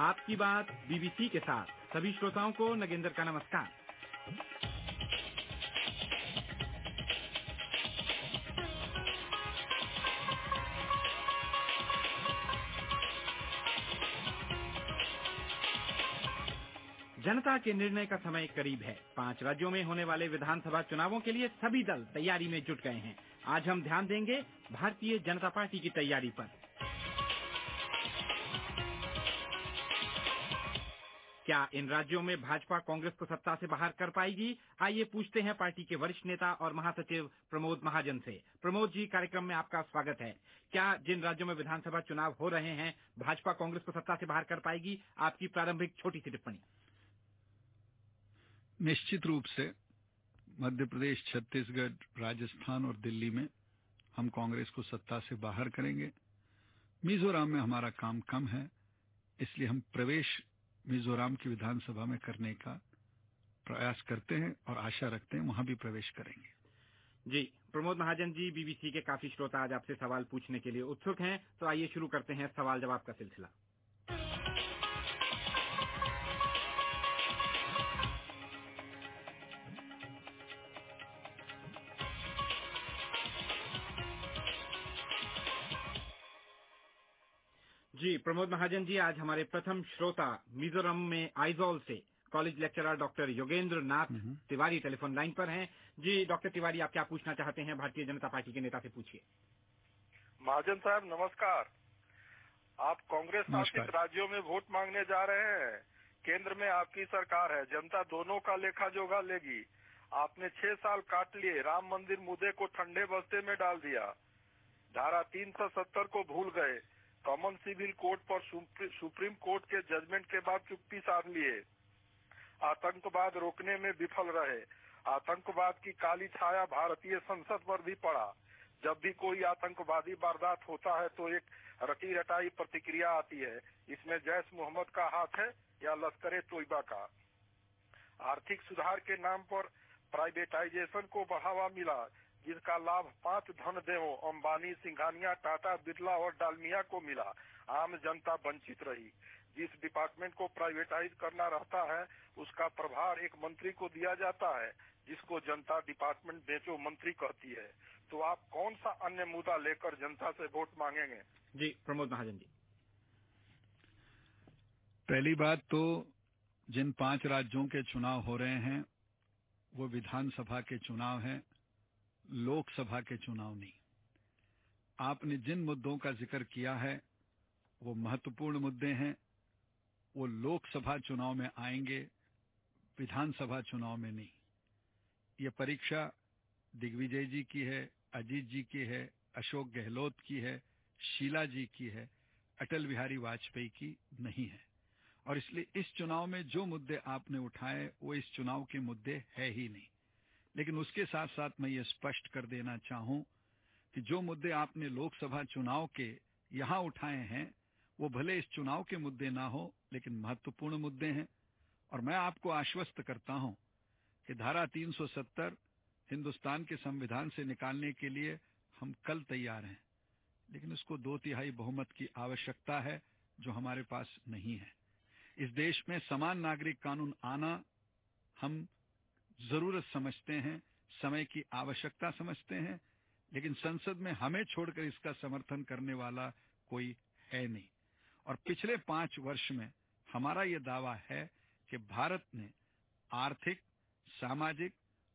आपकी बात बीबीसी के साथ। सभी श्रोताओं को नगेंद्र का नमस्कार। जनता के निर्णय का समय करीब है। पाँच राज्यों में होने वाले विधानसभा चुनावों के लिए सभी दल तैयारी में जुट गए हैं। आज हम ध्यान देंगे भारतीय जनता पार्टी की तैयारी पर। क्या इन राज्यों में भाजपा कांग्रेस को सत्ता से बाहर कर पाएगी? आइए पूछते हैं पार्टी के वरिष्ठ नेता और महासचिव प्रमोद महाजन से। प्रमोद जी, कार्यक्रम में आपका स्वागत है। क्या जिन राज्यों में विधानसभा चुनाव हो रहे हैं, भाजपा कांग्रेस को सत्ता से बाहर कर पाएगी? आपकी प्रारंभिक छोटी सी टिप्पणी। निश्चित रूप से मध्य प्रदेश, छत्तीसगढ़, राजस्थान और दिल्ली में हम कांग्रेस को सत्ता से बाहर करेंगे। मिजोरम में हमारा काम कम है, इसलिए हम प्रवेश मिजोरम की विधानसभा में करने का प्रयास करते हैं और आशा रखते हैं वहाँ भी प्रवेश करेंगे। जी, प्रमोद महाजन जी, बीबीसी के काफ़ी श्रोता आज आपसे सवाल पूछने के लिए उत्सुक हैं। तो आइए शुरू करते हैं सवाल जवाब का सिलसिला। प्रमोद महाजन जी आज हमारे प्रथम श्रोता मिजोरम में आइजोल से college lecturer doctor Yogendra Nath Tiwari telephone line पर हैं। जी डॉक्टर तिवारी आप क्या पूछना चाहते हैं? भारतीय जनता पार्टी के नेता से पूछिए। महाजन साहब नमस्कार। आप कांग्रेस शासित राज्यों में वोट मांगने जा रहे हैं। केंद्र में आपकी सरकार है जनता दोनों का लेखा जोगा लेगी। आपने छह साल काट लिए राम मंदिर मुद्दे को ठंडे बस्ते में डाल दिया। धारा 370 को भूल गए। कॉमन सिविल कोर्ट पर सुप्रीम कोर्ट के जजमेंट के बाद चुप्पी साध लिए। आतंकवाद रोकने में विफल रहे। आतंकवाद की काली छाया भारतीय संसद पर भी पड़ा। जब भी कोई आतंकवादी वारदात होता है तो एक रटी रटाई प्रतिक्रिया आती है। इसमें जैश मोहम्मद का हाथ है या लश्कर तोयबा का। आर्थिक सुधार के नाम पर प्राइवेटाइजेशन को बढ़ावा मिला। जिसका लाभ पाँच धन देवों अंबानी सिंघानिया टाटा बिरला और डालमिया को मिला। आम जनता वंचित रही। जिस डिपार्टमेंट को प्राइवेटाइज करना रहता है उसका प्रभार एक मंत्री को दिया जाता है जिसको जनता डिपार्टमेंट बेचो मंत्री कहती है। तो आप कौन सा अन्य मुद्दा लेकर जनता से वोट मांगेंगे? जी प्रमोद महाजन जी। पहली बात तो जिन पाँच राज्यों के चुनाव हो रहे हैं वो विधानसभा के चुनाव हैं। लोकसभा के चुनाव नहीं। आपने जिन मुद्दों का ज़िक्र किया है, वो महत्वपूर्ण मुद्दे हैं। वो लोकसभा चुनाव में आएँगे, विधानसभा चुनाव में नहीं। ये परीक्षा दिग्विजय जी की है, अजीत जी की है, अशोक गहलोत की है, शीला जी की है, अटल बिहारी वाजपेयी की नहीं है। और इसलिए इस चुनाव में जो मुद्दे आपने उठाए, वो इस चुनाव के मुद्दे है ही नहीं। लेकिन उसके साथ साथ मैं ये स्पष्ट कर देना चाहूँ कि जो मुद्दे आपने लोकसभा चुनाव के यहाँ उठाए हैं, वो भले इस चुनाव के मुद्दे ना हो, लेकिन महत्वपूर्ण मुद्दे हैं। और मैं आपको आश्वस्त करता हूँ कि धारा 370 हिंदुस्तान के संविधान से निकालने के लिए हम कल तैयार हैं। लेकिन उसको दो तिहाई बहुमत की आवश्यकता है जो हमारे पास नहीं है। इस देश में समान नागरिक कानून आना हम ज़रूरत समझते हैं, समय की आवश्यकता समझते हैं, लेकिन संसद में हमें छोड़कर इसका समर्थन करने वाला कोई है नहीं। और पिछले पाँच वर्ष में हमारा यह दावा है कि भारत ने आर्थिक, सामाजिक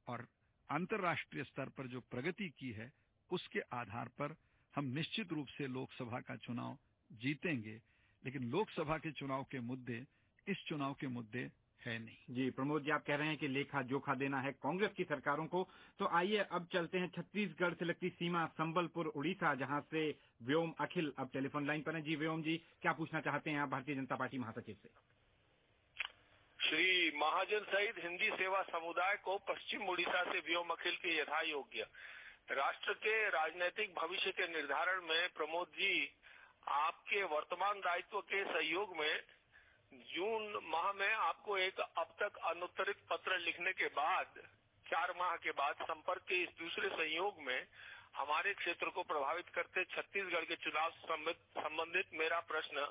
और अंतर्राष्ट्रीय स्तर पर जो प्रगति की है, उसके आधार पर हम निश्चित रूप से लोकसभा का चुनाव जीतेंगे। लेकिन लोकसभा के चुनाव के मुद्दे, इस चुनाव के मुद्दे है नहीं। जी, प्रमोद जी, आप कह रहे हैं कि लेखा जोखा देना है कांग्रेस की सरकारों को तो आइए अब चलते हैं छत्तीसगढ़ से लगती सीमा, संबलपुर, उड़ीसा, जहाँ से व्योम अखिल अब टेलीफोन लाइन पर हैं। जी, व्योम जी, क्या पूछना चाहते हैं आप भारतीय जनता पार्टी महासचिव से? श्री महाजन सहित हिंदी सेवा समुदाय को पश्चिम उड़ीसा से व्योम अखिल के यथा योग्य राष्ट्र के राजनीतिक भविष्य के निर्धारण में प्रमोद जी, आपके वर्तमान दायित्व के सहयोग में जून माह में आपको एक अब तक अनुत्तरित पत्र लिखने के बाद, चार माह के बाद संपर्क के इस दूसरे संयोग में हमारे क्षेत्र को प्रभावित करते छत्तीसगढ़ के चुनाव संबंधित मेरा प्रश्न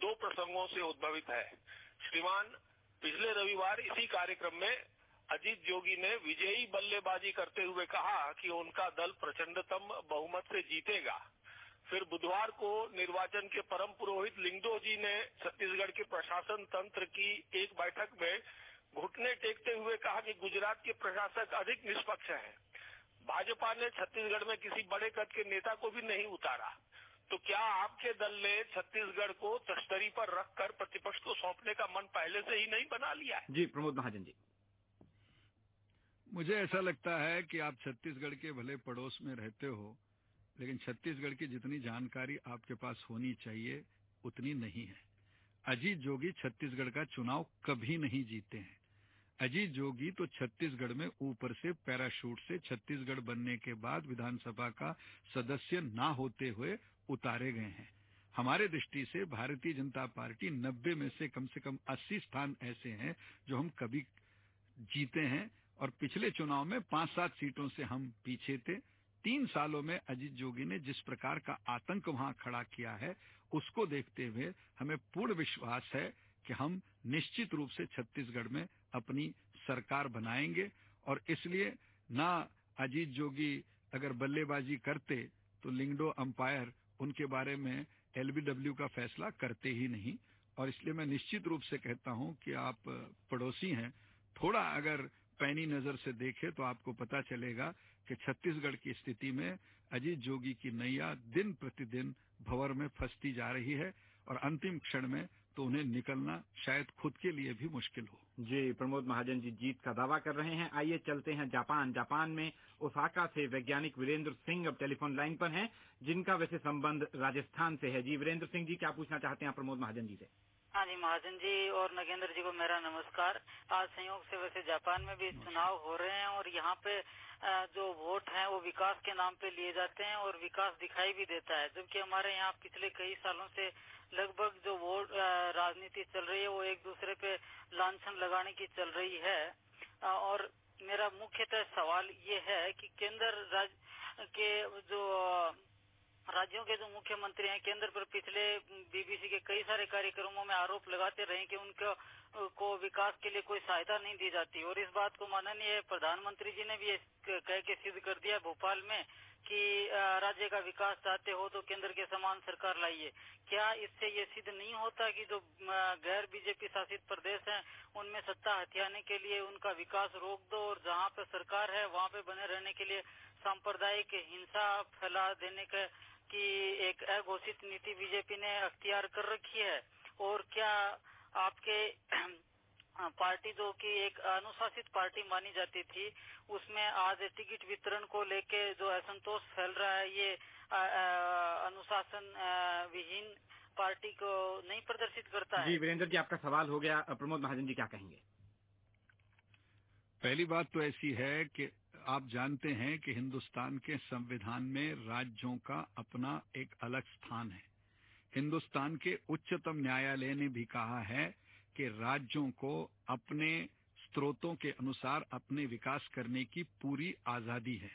दो प्रसंगों से उद्भवित है। श्रीमान, पिछले रविवार इसी कार्यक्रम में अजीत जोगी ने विजयी बल्लेबाजी करते हुए कहा कि उनका दल प्रचंडतम बहुमत से जीतेगा। फिर बुधवार को निर्वाचन के परम पुरोहित लिंगदो जी ने छत्तीसगढ़ के प्रशासन तंत्र की एक बैठक में घुटने टेकते हुए कहा कि गुजरात के प्रशासक अधिक निष्पक्ष हैं। भाजपा ने छत्तीसगढ़ में किसी बड़े कद के नेता को भी नहीं उतारा। तो क्या आपके दल ने छत्तीसगढ़ को तश्तरी पर रखकर प्रतिपक्ष को सौंपने का मन पहले से ही नहीं बना लिया है? जी प्रमोद महाजन जी। मुझे ऐसा लगता है कि आप छत्तीसगढ़ के भले पड़ोस में रहते हो लेकिन छत्तीसगढ़ की जितनी जानकारी आपके पास होनी चाहिए, उतनी नहीं है। अजीत जोगी छत्तीसगढ़ का चुनाव कभी नहीं जीते हैं। अजीत जोगी तो छत्तीसगढ़ में ऊपर से पैराशूट से छत्तीसगढ़ बनने के बाद विधानसभा का सदस्य ना होते हुए उतारे गए हैं। हमारे दृष्टि से भारतीय जनता पार्टी नब्बे में से कम से कम अस्सी स्थान ऐसे हैं जो हम कभी जीते हैं और पिछले चुनाव में पाँच सात सीटों से हम पीछे थे। तीन सालों में अजीत जोगी ने जिस प्रकार का आतंक वहाँ खड़ा किया है, उसको देखते हुए हमें पूर्ण विश्वास है कि हम निश्चित रूप से छत्तीसगढ़ में अपनी सरकार बनाएँगे। और इसलिए ना अजीत जोगी अगर बल्लेबाजी करते तो लिंगडो अंपायर उनके बारे में एलबीडब्ल्यू का फैसला करते ही नहीं। और इसलिए मैं निश्चित रूप से कहता हूँ कि आप पड़ोसी हैं। थोड़ा अगर पैनी नज़र से देखें तो आपको पता चलेगा कि छत्तीसगढ़ की स्थिति में अजीत जोगी की नैया दिन प्रतिदिन भंवर में फंसती जा रही है और अंतिम क्षण में तो उन्हें निकलना शायद खुद के लिए भी मुश्किल हो। जी प्रमोद महाजन जी जीत का दावा कर रहे हैं। आइए चलते हैं जापान। जापान में ओसाका से वैज्ञानिक वीरेंद्र सिंह अब टेलीफोन लाइन पर हैं जिनका वैसे संबंध राजस्थान से है। जी वीरेंद्र सिंह जी क्या पूछना चाहते हैं प्रमोद महाजन जी से? हाँ जी महाजन जी और नगेंद्र जी को मेरा नमस्कार। आज संयोग से वैसे जापान में भी चुनाव हो रहे हैं और यहाँ पे जो वोट हैं, वो विकास के नाम पे लिए जाते हैं और विकास दिखाई भी देता है। जबकि हमारे यहाँ पिछले कई सालों से लगभग जो वोट राजनीति चल रही है, वो एक दूसरे पे लांछन लगाने की चल रही है। और मेरा मुख्यतः सवाल ये है कि केंद्र राज्य के जो राज्यों के जो मुख्यमंत्री हैं, केंद्र पर पिछले बीबीसी के कई सारे कार्यक्रमों में आरोप लगाते रहे कि उनको को विकास के लिए कोई सहायता नहीं दी जाती। और इस बात को माननीय प्रधानमंत्री जी ने भी कह के सिद्ध कर दिया भोपाल में कि राज्य का विकास चाहते हो तो केंद्र के समान सरकार लाइए। क्या इससे ये सिद्ध नहीं होता कि जो गैर बीजेपी शासित प्रदेश हैं, उनमें सत्ता हथियाने के लिए उनका विकास रोक दो और जहाँ पे सरकार है, वहाँ पे बने रहने के लिए सांप्रदायिक हिंसा फैला देने के, की एक अघोषित नीति बीजेपी ने अख्तियार कर रखी है? और क्या आपके पार्टी जो कि एक अनुशासित पार्टी मानी जाती थी उसमें आज टिकट वितरण को लेके जो असंतोष फैल रहा है ये अनुशासन विहीन पार्टी को नहीं प्रदर्शित करता है। जी वीरेंद्र जी आपका सवाल हो गया। प्रमोद महाजन जी क्या कहेंगे? पहली बात तो ऐसी है कि आप जानते हैं कि हिंदुस्तान के संविधान में राज्यों का अपना एक अलग स्थान है। हिंदुस्तान के उच्चतम न्यायालय ने भी कहा है कि राज्यों को अपने स्रोतों के अनुसार अपने विकास करने की पूरी आज़ादी है।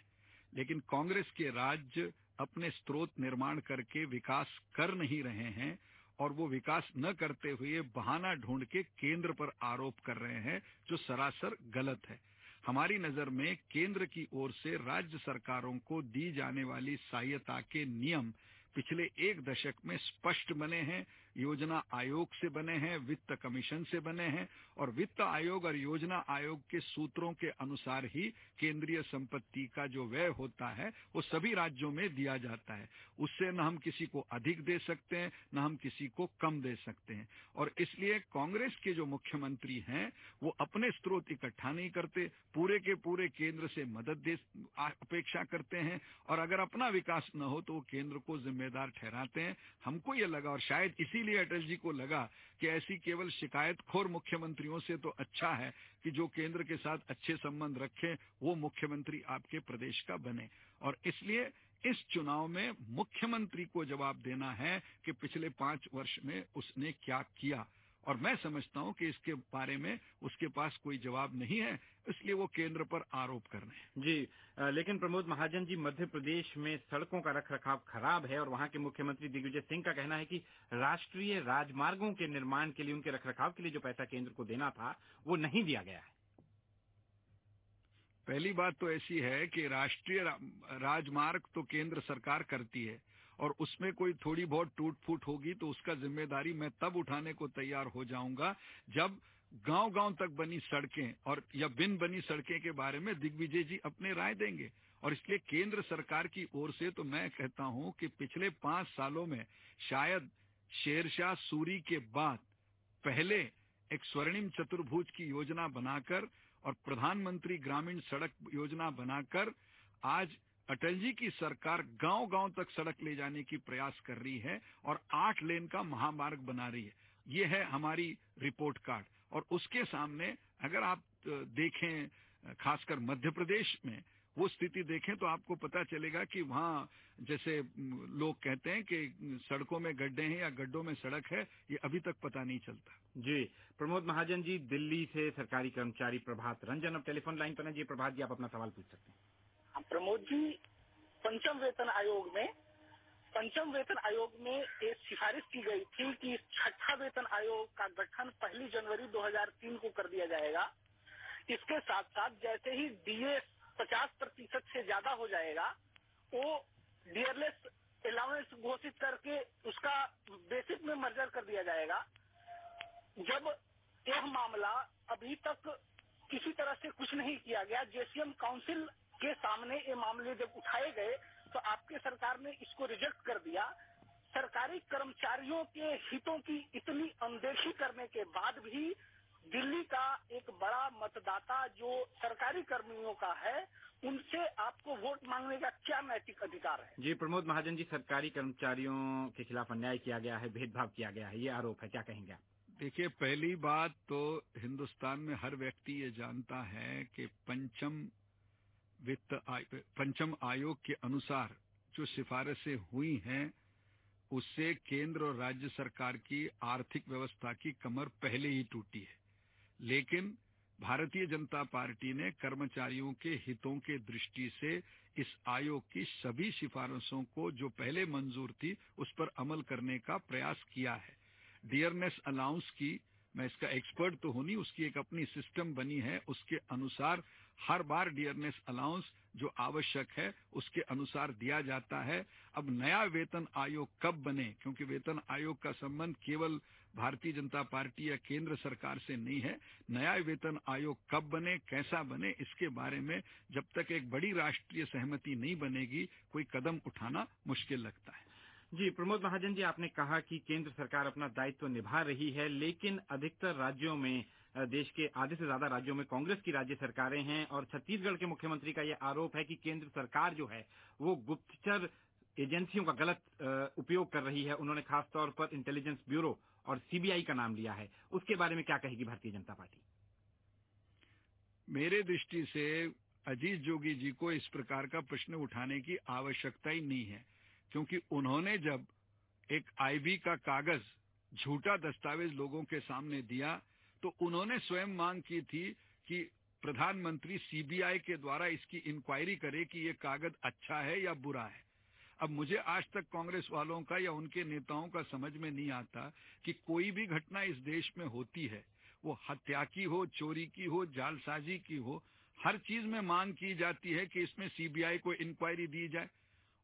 लेकिन कांग्रेस के राज्य अपने स्रोत निर्माण करके विकास कर नहीं रहे हैं और वो विकास न करते हुए बहाना ढूंढ के केंद्र पर आरोप कर रहे हैं, जो सरासर गलत है। हमारी नज़र में केंद्र की ओर से राज्य सरकारों को दी जाने वाली सहायता के नियम पिछले एक दशक में स्पष्ट बने हैं योजना आयोग से बने हैं, वित्त कमीशन से बने हैं और वित्त आयोग और योजना आयोग के सूत्रों के अनुसार ही केंद्रीय संपत्ति का जो व्यय होता है, वो सभी राज्यों में दिया जाता है। उससे न हम किसी को अधिक दे सकते हैं, न हम किसी को कम दे सकते हैं। और इसलिए कांग्रेस के जो मुख्यमंत्री हैं, वो अपने स्रोत इकट्ठा नहीं करते, पूरे के पूरे केंद्र से मदद दे अपेक्षा करते हैं और अगर अपना विकास न हो तो वो केंद्र को जिम्मेदार ठहराते हैं। हमको ये लगा और शायद इसी इसीलिए अटल जी को लगा कि ऐसी केवल शिकायत खोर मुख्यमंत्रियों से तो अच्छा है कि जो केंद्र के साथ अच्छे संबंध रखें, वो मुख्यमंत्री आपके प्रदेश का बने। और इसलिए इस चुनाव में मुख्यमंत्री को जवाब देना है कि पिछले पाँच वर्ष में उसने क्या किया। और मैं समझता हूँ कि इसके बारे में उसके पास कोई जवाब नहीं है इसलिए वो केंद्र पर आरोप कर रहे हैं। जी आ, लेकिन प्रमोद महाजन जी मध्य प्रदेश में सड़कों का रखरखाव खराब है और वहाँ के मुख्यमंत्री दिग्विजय सिंह का कहना है कि राष्ट्रीय राजमार्गों के निर्माण के लिए उनके रखरखाव के लिए जो पैसा केंद्र को देना था वो नहीं दिया गया है। पहली बात तो ऐसी है कि राष्ट्रीय राजमार्ग तो केंद्र सरकार करती है। और उसमें कोई थोड़ी बहुत टूट फूट होगी तो उसका ज़िम्मेदारी मैं तब उठाने को तैयार हो जाऊँगा जब गाँव गाँव तक बनी सड़कें और, या बिन बनी सड़कें के बारे में दिग्विजय जी अपने राय देंगे। और इसलिए केंद्र सरकार की ओर से तो मैं कहता हूँ कि पिछले पाँच सालों में शायद शेरशाह सूरी के बाद पहले एक स्वर्णिम चतुर्भुज की योजना बनाकर और प्रधानमंत्री ग्रामीण सड़क योजना बनाकर आज अटल जी की सरकार गाँव गाँव तक सड़क ले जाने की प्रयास कर रही है और आठ लेन का महामार्ग बना रही है। ये है हमारी रिपोर्ट कार्ड। और उसके सामने अगर आप देखें खासकर मध्य प्रदेश में वो स्थिति देखें तो आपको पता चलेगा कि वहाँ जैसे लोग कहते हैं कि सड़कों में गड्ढे हैं या गड्ढों में सड़क है ये अभी तक पता नहीं चलता। जी। प्रमोद महाजन जी दिल्ली से सरकारी कर्मचारी प्रभात रंजन। अब टेलीफोन लाइन पर जी प्रभात जी आप अपना सवाल पूछ सकते हाँ, प्रमोद जी, पंचम वेतन आयोग में पंचम वेतन आयोग में एक सिफारिश की गई थी कि छठा वेतन आयोग का गठन पहली जनवरी 2003 को कर दिया जाएगा। इसके साथ साथ जैसे ही डीए पचास प्रतिशत से ज़्यादा हो जाएगा, वो डियरलेस अलाउंस घोषित करके उसका बेसिक में मर्जर कर दिया जाएगा। जब यह मामला अभी तक किसी तरह से कुछ नहीं किया गया जेसीएम काउंसिल के सामने ये मामले जब उठाए गए तो आपके सरकार ने इसको रिजेक्ट कर दिया। सरकारी कर्मचारियों के हितों की इतनी अनदेखी करने के बाद भी दिल्ली का एक बड़ा मतदाता जो सरकारी कर्मियों का है उनसे आपको वोट मांगने का क्या नैतिक अधिकार है? जी प्रमोद महाजन जी सरकारी कर्मचारियों के खिलाफ अन्याय किया गया है भेदभाव किया गया है ये आरोप है क्या कहेंगे आप? देखिए पहली बात तो हिंदुस्तान में हर व्यक्ति ये जानता है कि पंचम वित्त पंचम आयोग के अनुसार जो सिफारिशें हुई हैं, उससे केंद्र और राज्य सरकार की आर्थिक व्यवस्था की कमर पहले ही टूटी है। लेकिन भारतीय जनता पार्टी ने कर्मचारियों के हितों के दृष्टि से इस आयोग की सभी सिफारिशों को जो पहले मंजूर थी, उस पर अमल करने का प्रयास किया है। डियरनेस अलाउंस की मैं इसका एक्सपर्ट तो हूँ नहीं, उसकी एक अपनी सिस्टम बनी है, उसके अनुसार हर बार डियरनेस अलाउंस जो आवश्यक है, उसके अनुसार दिया जाता है। अब नया वेतन आयोग कब बने? क्योंकि वेतन आयोग का संबंध केवल भारतीय जनता पार्टी या केंद्र सरकार से नहीं है। नया वेतन आयोग कब बने, कैसा बने, इसके बारे में जब तक एक बड़ी राष्ट्रीय सहमति नहीं बनेगी, कोई कदम उठाना मुश्किल लगता है। जी, प्रमोद महाजन जी, आपने कहा कि केंद्र सरकार अपना दायित्व निभा रही है, लेकिन अधिकतर राज्यों में देश के आधे से ज़्यादा राज्यों में कांग्रेस की राज्य सरकारें हैं और छत्तीसगढ़ के मुख्यमंत्री का यह आरोप है कि केंद्र सरकार जो है, वो गुप्तचर एजेंसियों का गलत उपयोग कर रही है। उन्होंने खासतौर पर इंटेलिजेंस ब्यूरो और सीबीआई का नाम लिया है। उसके बारे में क्या कहेगी भारतीय जनता पार्टी? मेरे दृष्टि से अजीत जोगी जी को इस प्रकार का प्रश्न उठाने की आवश्यकता ही नहीं है। क्योंकि उन्होंने जब एक आईबी का कागज़ झूठा दस्तावेज़ लोगों के सामने दिया तो उन्होंने स्वयं मांग की थी कि प्रधानमंत्री सीबीआई के द्वारा इसकी इंक्वायरी करे कि ये कागज़ अच्छा है या बुरा है। अब मुझे आज तक कांग्रेस वालों का या उनके नेताओं का समझ में नहीं आता कि कोई भी घटना इस देश में होती है। वो हत्या की हो, चोरी की हो, जालसाजी की हो, हर चीज़ में मांग की जाती है कि इसमें सीबीआई को इंक्वायरी दी जाए।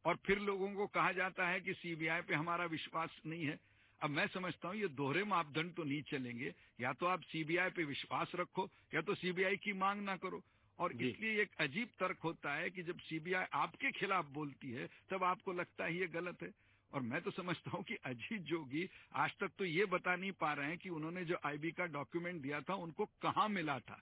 और फिर लोगों को कहा जाता है कि सीबीआई पे हमारा विश्वास नहीं है। अब मैं समझता हूँ ये दोहरे मापदंड तो नहीं चलेंगे। या तो आप सीबीआई पे विश्वास रखो या तो सीबीआई की मांग ना करो। और इसलिए एक अजीब तर्क होता है कि जब सीबीआई आपके खिलाफ बोलती है तब आपको लगता है ये गलत है। और मैं तो समझता हूँ कि अजीत जोगी आज तक तो ये बता नहीं पा रहे हैं कि उन्होंने जो आईबी का डॉक्यूमेंट दिया था उनको कहाँ मिला था।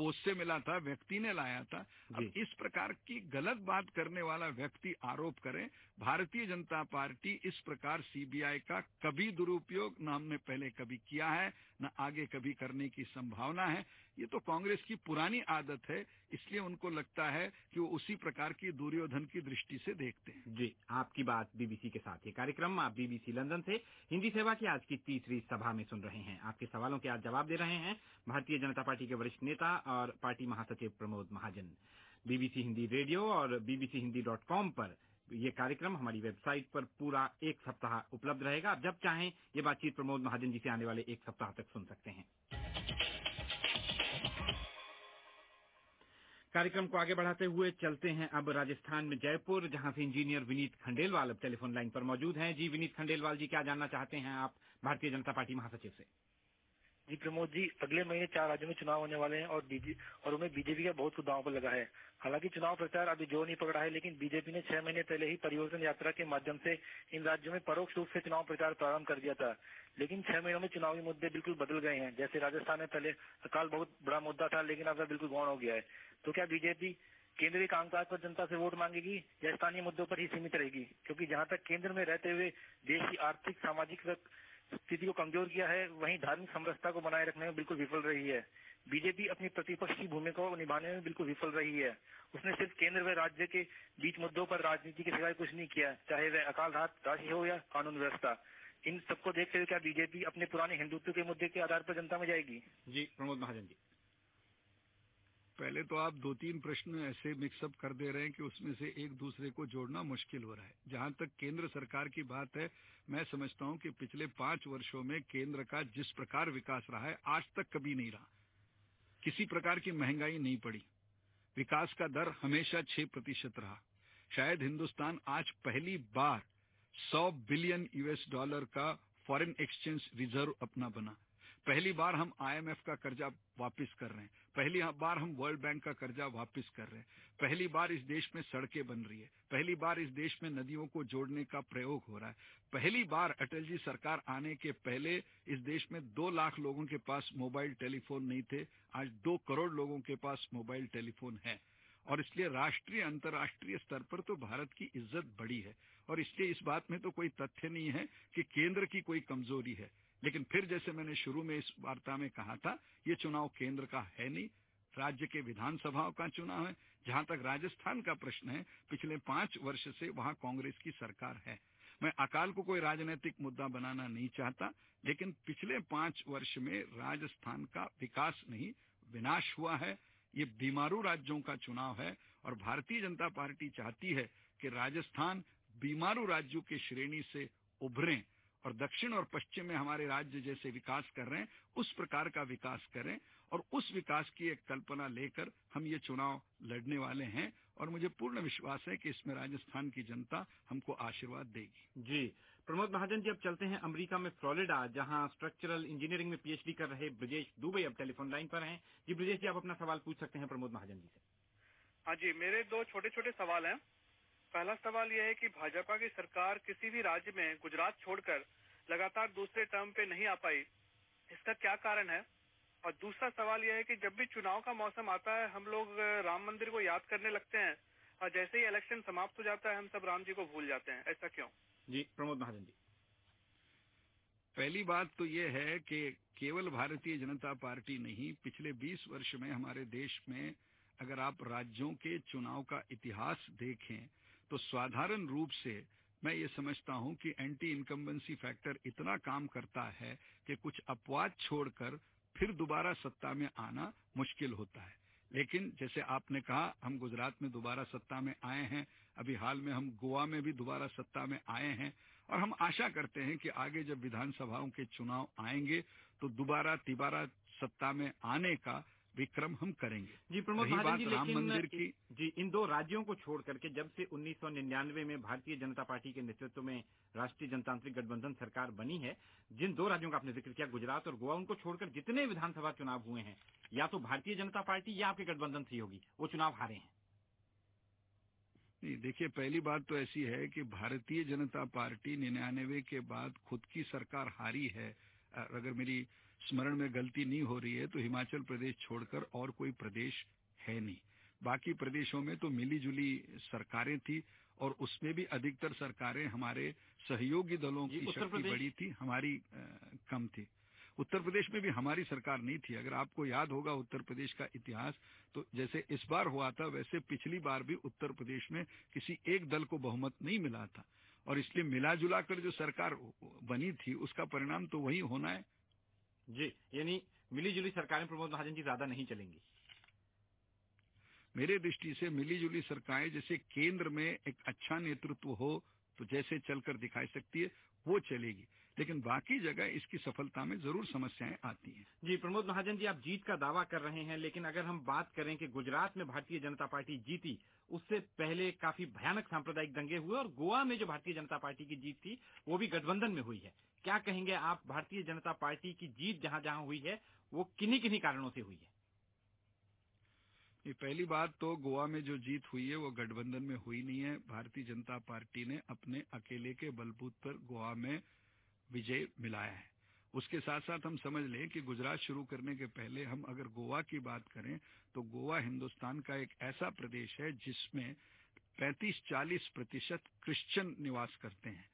पोस्ट से मिला था व्यक्ति ने लाया था। अब इस प्रकार की गलत बात करने वाला व्यक्ति आरोप करे भारतीय जनता पार्टी इस प्रकार सीबीआई का कभी दुरुपयोग न हमने पहले कभी किया है। न आगे कभी करने की संभावना है। ये तो कांग्रेस की पुरानी आदत है, इसलिए उनको लगता है कि वो उसी प्रकार की दुर्योधन की दृष्टि से देखते हैं। जी, आपकी बात बीबीसी के साथ ये कार्यक्रम। आप बीबीसी लंदन से हिंदी सेवा की आज की तीसरी सभा में सुन रहे हैं। आपके सवालों के आज जवाब दे रहे हैं भारतीय जनता पार्टी के वरिष्ठ नेता और पार्टी महासचिव प्रमोद महाजन। बीबीसी हिंदी रेडियो और बीबीसी हिंदी डॉट कॉम पर ये कार्यक्रम हमारी वेबसाइट पर पूरा एक सप्ताह उपलब्ध रहेगा। आप जब चाहें ये बातचीत प्रमोद महाजन जी से आने वाले एक सप्ताह तक सुन सकते हैं। कार्यक्रम को आगे बढ़ाते हुए चलते हैं अब राजस्थान में जयपुर, जहाँ से इंजीनियर विनीत खंडेलवाल अब टेलीफोन लाइन पर मौजूद हैं। जी, विनीत खंडेलवाल जी, क्या जानना चाहते हैं आप? भारतीय जनता पार्टी महासचिव से। जी प्रमोद जी, अगले महीने चार राज्यों में चुनाव होने वाले हैं और और उनमें बीजेपी का बहुत दाव पर लगा है। हालाँकि चुनाव प्रचार अभी ज़ोर नहीं पकड़ा है, लेकिन बीजेपी ने छह महीने पहले ही परिवर्तन यात्रा के माध्यम से इन राज्यों में परोक्ष रूप से चुनाव प्रचार प्रारंभ कर दिया था। लेकिन छह महीनों में चुनावी मुद्दे बिल्कुल बदल गए हैं। जैसे राजस्थान में पहले अकाल बहुत बड़ा मुद्दा था, लेकिन अब बिल्कुल गौण हो गया है। तो क्या बीजेपी केंद्रीय कामकाज पर जनता से वोट मांगेगी या स्थानीय मुद्दों पर ही सीमित रहेगी? क्योंकि जहाँ तक केंद्र में रहते हुए देश की आर्थिक, सामाजिक स्थिति को कमज़ोर किया है, वहीं धार्मिक समरसता को बनाए रखने में बिल्कुल विफल रही है। बीजेपी अपनी प्रतिपक्ष की भूमिका को निभाने में बिल्कुल विफल रही है। उसने सिर्फ़ केंद्र व राज्य के बीच मुद्दों पर राजनीति के सिवाय कुछ नहीं किया, चाहे वह अकाल राशि हो या कानून व्यवस्था। इन सबको देखते हुए क्या बीजेपी अपने पुराने हिंदुत्व के मुद्दे के आधार पर जनता में जाएगी? जी, प्रमोद महाजन जी। पहले तो आप दो तीन प्रश्न ऐसे मिक्सअप कर दे रहे हैं कि उसमें से एक दूसरे को जोड़ना मुश्किल हो रहा है। जहाँ तक केंद्र सरकार की बात है, मैं समझता हूँ कि पिछले पाँच वर्षों में केंद्र का जिस प्रकार विकास रहा है, आज तक कभी नहीं रहा। किसी प्रकार की महँगाई नहीं पड़ी। विकास का दर हमेशा छह प्रतिशत रहा। शायद हिंदुस्तान आज पहली बार सौ बिलियन यूएस डॉलर का फॉरेन एक्सचेंज रिज़र्व अपना बना। पहली बार हम आईएमएफ का कर्जा वापस कर रहे हैं। पहली बार हम वर्ल्ड बैंक का कर्जा वापस कर रहे हैं। पहली बार इस देश में सड़कें बन रही है। पहली बार इस देश में नदियों को जोड़ने का प्रयोग हो रहा है। पहली बार अटल जी सरकार आने के पहले इस देश में दो लाख लोगों के पास मोबाइल टेलीफोन नहीं थे। आज दो करोड़ लोगों के पास मोबाइल टेलीफोन है। और इसलिए राष्ट्रीय, अंतर्राष्ट्रीय स्तर पर तो भारत की इज़्ज़त बड़ी है। और इसलिए इस बात में तो कोई तथ्य नहीं है कि केंद्र की कोई कमज़ोरी है। लेकिन फिर जैसे मैंने शुरू में इस वार्ता में कहा था, ये चुनाव केंद्र का है नहीं, राज्य के विधानसभाओं का चुनाव है, जहाँ तक राजस्थान का प्रश्न है, पिछले पाँच वर्ष से वहाँ कांग्रेस की सरकार है। मैं अकाल को कोई राजनीतिक मुद्दा बनाना नहीं चाहता, लेकिन पिछले पाँच वर्ष में राजस्थान का विकास नहीं, विनाश हुआ है। ये बीमारू राज्यों का चुनाव है और भारतीय जनता पार्टी चाहती है कि राजस्थान बीमारू राज्यों की श्रेणी से उभरें। और दक्षिण और पश्चिम में हमारे राज्य जैसे विकास कर रहे हैं उस प्रकार का विकास करें और उस विकास की एक कल्पना लेकर हम ये चुनाव लड़ने वाले हैं और मुझे पूर्ण विश्वास है कि इसमें राजस्थान की जनता हमको आशीर्वाद देगी। जी प्रमोद महाजन जी अब चलते हैं अमेरिका में फ्लोरिडा जहाँ स्ट्रक्चरल इंजीनियरिंग में पीएचडी कर रहे ब्रजेश दुबे अब टेलीफोन लाइन पर हैं। जी ब्रजेश जी आप अपना सवाल पूछ सकते हैं प्रमोद महाजन जी से। हाँ जी मेरे दो छोटे छोटे सवाल हैं। पहला सवाल यह है कि भाजपा की सरकार किसी भी राज्य में गुजरात छोड़कर लगातार दूसरे टर्म पे नहीं आ पाई, इसका क्या कारण है? और दूसरा सवाल यह है कि जब भी चुनाव का मौसम आता है, हम लोग राम मंदिर को याद करने लगते हैं और जैसे ही इलेक्शन समाप्त हो जाता है, हम सब राम जी को भूल जाते हैं। ऐसा क्यों? जी, प्रमोद महाजन जी। पहली बात तो ये है कि केवल भारतीय जनता पार्टी नहीं, पिछले 20 वर्ष में हमारे देश में अगर आप राज्यों के चुनाव का इतिहास देखें तो साधारण रूप से मैं ये समझता हूँ कि एंटी इनकम्बेंसी फैक्टर इतना काम करता है कि कुछ अपवाद छोड़कर फिर दोबारा सत्ता में आना मुश्किल होता है। लेकिन जैसे आपने कहा, हम गुजरात में दोबारा सत्ता में आए हैं, अभी हाल में हम गोवा में भी दोबारा सत्ता में आए हैं, और हम आशा करते हैं कि आगे जब विधानसभाओं के चुनाव आएँगे तो दोबारा तिबारा सत्ता में आने का विक्रम हम करेंगे। जी प्रमोद महाजन जी राम मंदिर की। जी इन दो राज्यों को छोड़ करके जब से 1999 में भारतीय जनता पार्टी के नेतृत्व में राष्ट्रीय जनतांत्रिक गठबंधन सरकार बनी है जिन दो राज्यों का आपने ज़िक्र किया गुजरात और गोवा उनको छोड़कर जितने विधानसभा चुनाव हुए हैं या तो भारतीय जनता पार्टी या आपके गठबंधन से होगी वो चुनाव हारे हैं। नहीं देखिए पहली बात तो ऐसी है कि भारतीय जनता पार्टी निन्यानवे के बाद खुद की सरकार हारी है। अगर मेरी स्मरण में गलती नहीं हो रही है तो हिमाचल प्रदेश छोड़कर और कोई प्रदेश है नहीं। बाकी प्रदेशों में तो मिली जुली सरकारें थी और उसमें भी अधिकतर सरकारें हमारे सहयोगी दलों की शक्ति बड़ी थी हमारी आ, कम थी। उत्तर प्रदेश में भी हमारी सरकार नहीं थी। अगर आपको याद होगा उत्तर प्रदेश का इतिहास तो जैसे इस बार हुआ था वैसे पिछली बार भी उत्तर प्रदेश में किसी एक दल को बहुमत नहीं मिला था। और इसलिए मिला जुला कर जो सरकार बनी थी उसका परिणाम तो वही होना है। जी, यानी मिली जुली सरकारें प्रमोद महाजन जी ज़्यादा नहीं चलेंगी। मेरे दृष्टि से मिली जुली सरकारें जैसे केंद्र में एक अच्छा नेतृत्व हो तो जैसे चलकर दिखाई सकती है, वो चलेगी। लेकिन बाकी जगह इसकी सफलता में ज़रूर समस्याएँ आती हैं। जी प्रमोद महाजन जी आप जीत का दावा कर रहे हैं लेकिन अगर हम बात करें कि गुजरात में भारतीय जनता पार्टी जीती उससे पहले काफ़ी भयानक सांप्रदायिक दंगे हुए और गोवा में जो भारतीय जनता पार्टी की जीत थी वो भी गठबंधन में हुई है। क्या कहेंगे आप भारतीय जनता पार्टी की जीत जहाँ जहाँ हुई है वो किन्हीं किन्हीं कारणों से हुई है? ये पहली बात तो गोवा में जो जीत हुई है वो गठबंधन में हुई नहीं है। भारतीय जनता पार्टी ने अपने अकेले के बलबूत पर गोवा में विजय मिलाया है। उसके साथ साथ हम समझ लें कि गुजरात शुरू करने के पहले हम अगर गोवा की बात करें तो गोवा हिंदुस्तान का एक ऐसा प्रदेश है जिसमें 35-40 प्रतिशत क्रिश्चियन निवास करते हैं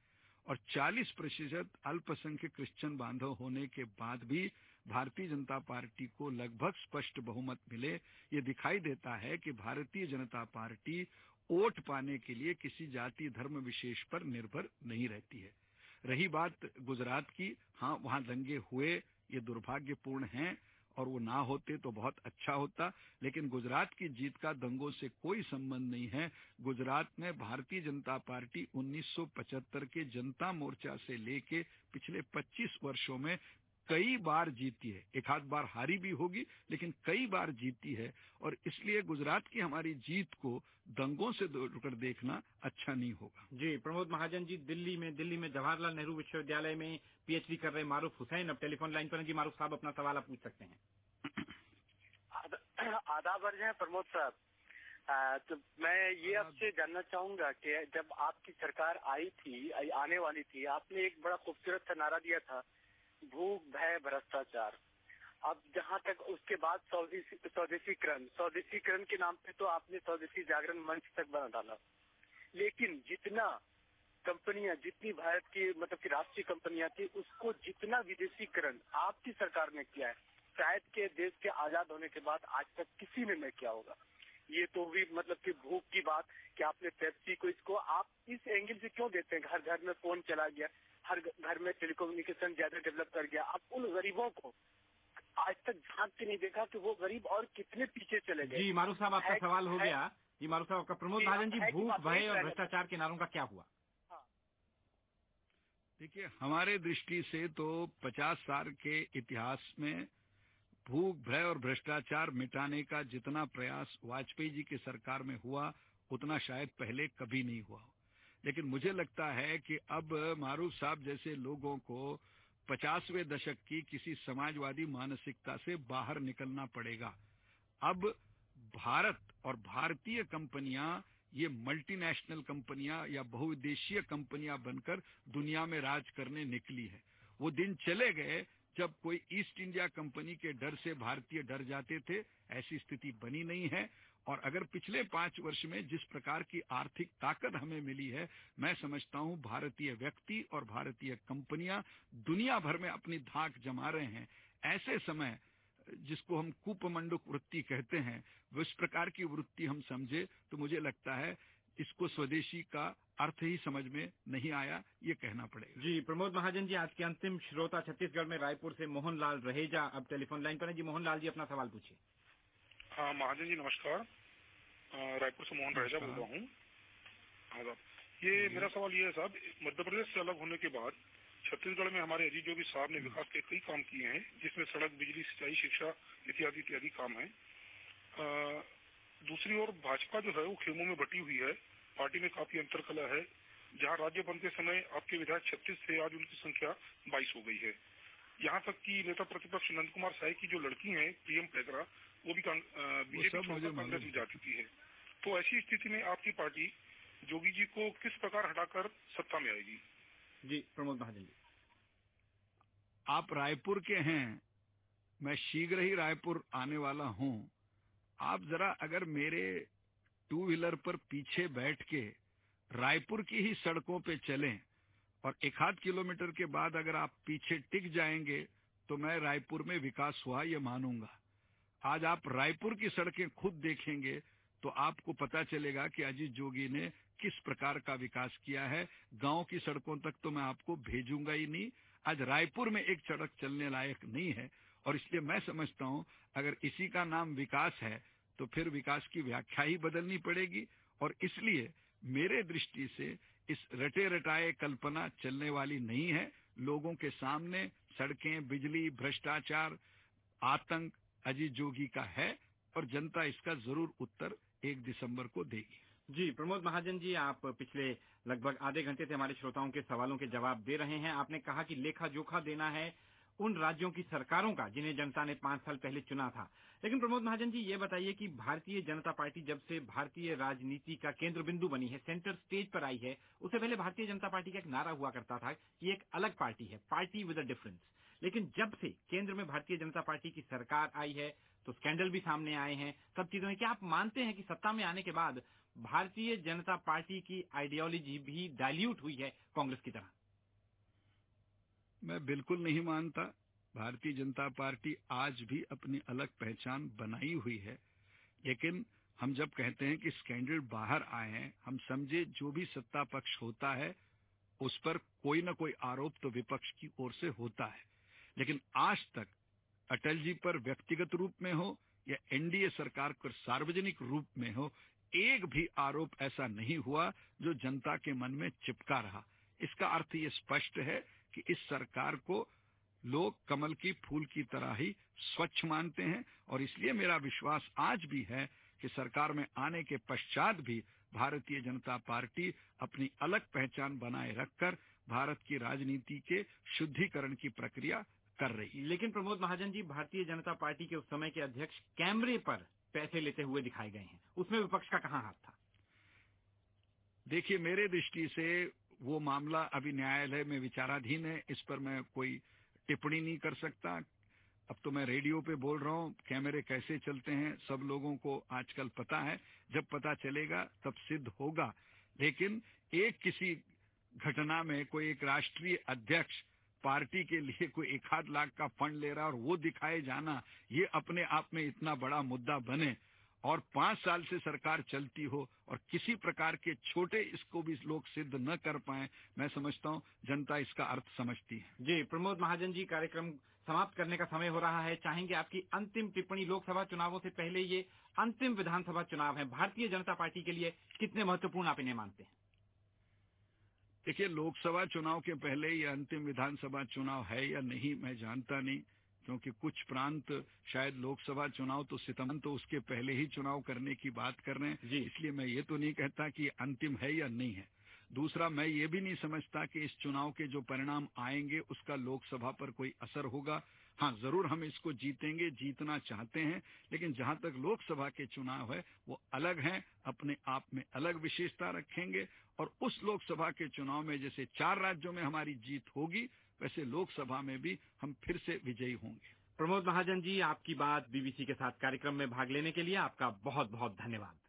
और 40 प्रतिशत अल्पसंख्यक क्रिश्चियन बांधव होने के बाद भी भारतीय जनता पार्टी को लगभग स्पष्ट बहुमत मिले। ये दिखाई देता है कि भारतीय जनता पार्टी वोट पाने के लिए किसी जाति, धर्म विशेष पर निर्भर नहीं रहती है। रही बात गुजरात की हाँ वहाँ दंगे हुए, ये दुर्भाग्यपूर्ण हैं और वो ना होते तो बहुत अच्छा होता, लेकिन गुजरात की जीत का दंगों से कोई संबंध नहीं है। गुजरात में भारतीय जनता पार्टी 1975 के जनता मोर्चा से लेके पिछले 25 वर्षों में कई बार जीती है। एक आध बार हारी भी होगी लेकिन कई बार जीती है। और इसलिए गुजरात की हमारी जीत को दंगों से कर देखना अच्छा नहीं होगा। जी प्रमोद महाजन जी दिल्ली में दिल्ली में जवाहरलाल नेहरू विश्वविद्यालय में पीएचडी कर रहे मारूफ हुसैन। अब टेलीफोन लाइन पर जी मारूफ साहब अपना सवाल आप पूछ सकते हैं। आदाब अर्ज़ है प्रमोद साहब। तो मैं ये आपसे जानना चाहूँगा कि जब आपकी सरकार आई थी आने वाली थी आपने एक बड़ा खूबसूरत सा नारा दिया था भूख, भय, भ्रष्टाचार। अब जहाँ तक उसके बाद स्वदेशीकरण स्वदेशीकरण के नाम पे तो आपने स्वदेशी जागरण मंच तक बना डाला। लेकिन जितना कंपनियाँ, जितनी भारत की मतलब की राष्ट्रीय कंपनियाँ थी, उसको जितना विदेशीकरण आपकी सरकार ने किया है, शायद के देश के आज़ाद होने के बाद आज तक किसी ने नहीं किया होगा। ये तो भी मतलब कि भूख की बात कि आपने पेप्सी को इसको आप इस एंगल से क्यों देते हैं? घर घर में फ़ोन चला गया। हर घर में टेलीकोम्युनिकेशन ज़्यादा डेवलप कर गया। अब उन गरीबों को आज तक झाँक के नहीं देखा कि वो गरीब और कितने पीछे चले गए। जी मारू साहब आपका सवाल हो गया। जी मारूफ साहब आपका प्रमोद महाजन जी भूख भय और भ्रष्टाचार के नारों का क्या हुआ? हाँ। देखिए हमारे दृष्टि से तो 50 साल के इतिहास में भूख भय और भ्रष्टाचार मिटाने का जितना प्रयास वाजपेयी जी की सरकार में हुआ उतना शायद पहले कभी नहीं हुआ लेकिन मुझे लगता है कि अब मारूफ साहब जैसे लोगों को पचासवें दशक की किसी समाजवादी मानसिकता से बाहर निकलना पड़ेगा। अब भारत और भारतीय कंपनियाँ, ये मल्टीनेशनल कंपनियाँ या बहुउद्देशीय कंपनियाँ बनकर दुनिया में राज करने निकली है। वो दिन चले गए जब कोई ईस्ट इंडिया कंपनी के डर से भारतीय डर जाते थे, ऐसी स्थिति बनी नहीं है। और अगर पिछले पाँच वर्ष में जिस प्रकार की आर्थिक ताकत हमें मिली है, मैं समझता हूँ भारतीय व्यक्ति और भारतीय कंपनियाँ दुनिया भर में अपनी धाक जमा रहे हैं। ऐसे समय, जिसको हम कूपमंडुक वृत्ति कहते हैं उस प्रकार की वृत्ति हम समझे तो मुझे लगता है इसको स्वदेशी का अर्थ ही समझ में नहीं आया, ये कहना पड़ेगा। जी, प्रमोद महाजन जी, आज के अंतिम श्रोता छत्तीसगढ़ में रायपुर से मोहनलाल रहेजा। अब टेलीफोन लाइन पर है। जी, मोहनलाल जी, अपना सवाल पूछिए। हाँ महाजन जी नमस्कार रायपुर से मोहन राजा बोल रहा हूँ हाँ साहब ये मेरा सवाल ये है साहब मध्य प्रदेश से अलग होने के बाद छत्तीसगढ़ में हमारे अजीत जोगी साहब ने विकास के कई काम किए हैं जिसमें सड़क बिजली सिंचाई शिक्षा इत्यादि इत्यादि काम है दूसरी ओर भाजपा जो है वो खेमों में बटी हुई है पार्टी में काफ़ी अंतरकला है जहाँ राज्य बनते समय आपके विधायक छत्तीस थे आज उनकी संख्या बाईस हो गई है यहाँ तक कि नेता प्रतिपक्ष नंद कुमार साय की जो लड़की है पीएम पैगरा वो भी बीजेपी कांग्रेस में जा चुकी है। तो ऐसी स्थिति में आपकी पार्टी जोगी जी को किस प्रकार हटाकर सत्ता में आएगी? जी प्रमोद महाजन जी। आप रायपुर के हैं मैं शीघ्र ही रायपुर आने वाला हूँ। आप जरा अगर मेरे टू व्हीलर पर पीछे बैठ के रायपुर की ही सड़कों पे चलें और एक आध किलोमीटर के बाद अगर आप पीछे टिक जाएँगे तो मैं रायपुर में विकास हुआ ये मानूँगा। आज आप रायपुर की सड़कें खुद देखेंगे तो आपको पता चलेगा कि अजीत जोगी ने किस प्रकार का विकास किया है। गाँव की सड़कों तक तो मैं आपको भेजूँगा ही नहीं। आज रायपुर में एक सड़क चलने लायक नहीं है, और इसलिए मैं समझता हूँ, अगर इसी का नाम विकास है तो फिर विकास की व्याख्या ही बदलनी पड़ेगी। और इसलिए मेरे दृष्टि से इस रटे रटाए कल्पना चलने वाली नहीं है। लोगों के सामने सड़कें, बिजली, भ्रष्टाचार, आतंक अजीत जोगी का है और जनता इसका ज़रूर उत्तर एक दिसंबर को देगी। जी, प्रमोद महाजन जी, आप पिछले लगभग आधे घंटे से हमारे श्रोताओं के सवालों के जवाब दे रहे हैं। आपने कहा कि लेखा जोखा देना है उन राज्यों की सरकारों का जिन्हें जनता ने पाँच साल पहले चुना था। लेकिन प्रमोद महाजन जी, ये बताइए कि भारतीय जनता पार्टी जब से भारतीय राजनीति का केंद्र बिंदु बनी है, सेंटर स्टेज पर आई है, उससे पहले भारतीय जनता पार्टी का एक नारा हुआ करता था कि एक अलग पार्टी है, पार्टी विद अ डिफरेंस। लेकिन जब से केंद्र में भारतीय जनता पार्टी की सरकार आई है तो स्कैंडल भी सामने आए हैं। सब चीज़ों में क्या आप मानते हैं कि सत्ता में आने के बाद भारतीय जनता पार्टी की आइडियोलॉजी भी डायल्यूट हुई है कांग्रेस की तरह? मैं बिल्कुल नहीं मानता। भारतीय जनता पार्टी आज भी अपनी अलग पहचान बनाई हुई है। लेकिन हम जब कहते हैं कि स्कैंडल बाहर आए हैं, हम समझे जो भी सत्ता पक्ष होता है, उस पर कोई ना कोई आरोप तो विपक्ष की ओर से होता है। लेकिन आज तक अटल जी पर व्यक्तिगत रूप में हो या एनडीए सरकार पर सार्वजनिक रूप में हो, एक भी आरोप ऐसा नहीं हुआ जो जनता के मन में चिपका रहा। इसका अर्थ ये स्पष्ट है कि इस सरकार को लोग कमल की फूल की तरह ही स्वच्छ मानते हैं और इसलिए मेरा विश्वास आज भी है कि सरकार में आने के पश्चात भी भारतीय जनता पार्टी अपनी अलग पहचान बनाए रखकर भारत की राजनीति के शुद्धिकरण की प्रक्रिया कर रही लेकिन प्रमोद महाजन जी, भारतीय जनता पार्टी के उस समय के अध्यक्ष कैमरे पर पैसे लेते हुए दिखाए गए हैं। उसमें विपक्ष का कहाँ हाथ था? देखिए, मेरे दृष्टि से वो मामला अभी न्यायालय में विचाराधीन है, इस पर मैं कोई टिप्पणी नहीं कर सकता। अब तो मैं रेडियो पे बोल रहा हूँ, कैमरे कैसे चलते हैं, सब लोगों को आजकल पता है। जब पता चलेगा, तब सिद्ध होगा। लेकिन एक किसी घटना में कोई एक राष्ट्रीय अध्यक्ष पार्टी के लिए कोई एक आध लाख का फंड ले रहा और वो दिखाए जाना, ये अपने आप में इतना बड़ा मुद्दा बने। और पाँच साल से सरकार चलती हो और किसी प्रकार के छोटे इसको भी लोग सिद्ध न कर पाए, मैं समझता हूँ, जनता इसका अर्थ समझती है। जी, प्रमोद महाजन जी, कार्यक्रम समाप्त करने का समय हो रहा है। चाहेंगे आपकी अंतिम टिप्पणी लोकसभा चुनावों से पहले ये अंतिम विधानसभा चुनाव है। भारतीय जनता पार्टी के लिए कितने महत्वपूर्ण आप इन्हें मानते हैं? देखिए लोकसभा चुनाव के पहले ये अंतिम विधानसभा चुनाव है या नहीं मैं जानता नहीं क्योंकि कुछ प्रांत शायद लोकसभा चुनाव तो सितंबर तो उसके पहले ही चुनाव करने की बात कर रहे हैं। इसलिए मैं ये तो नहीं कहता कि अंतिम है या नहीं है। दूसरा मैं ये भी नहीं समझता कि इस चुनाव के जो परिणाम आएँगे उसका लोकसभा पर कोई असर होगा। हाँ ज़रूर हम इसको जीतेंगे, जीतना चाहते हैं, लेकिन जहाँ तक लोकसभा के चुनाव है, वो अलग हैं, अपने आप में अलग विशेषता रखेंगे, और उस लोकसभा के चुनाव में जैसे चार राज्यों में हमारी जीत होगी, वैसे लोकसभा में भी हम फिर से विजयी होंगे। प्रमोद महाजन जी, आपकी बात बीबीसी के साथ कार्यक्रम में भाग लेने के लिए आपका बहुत बहुत धन्यवाद।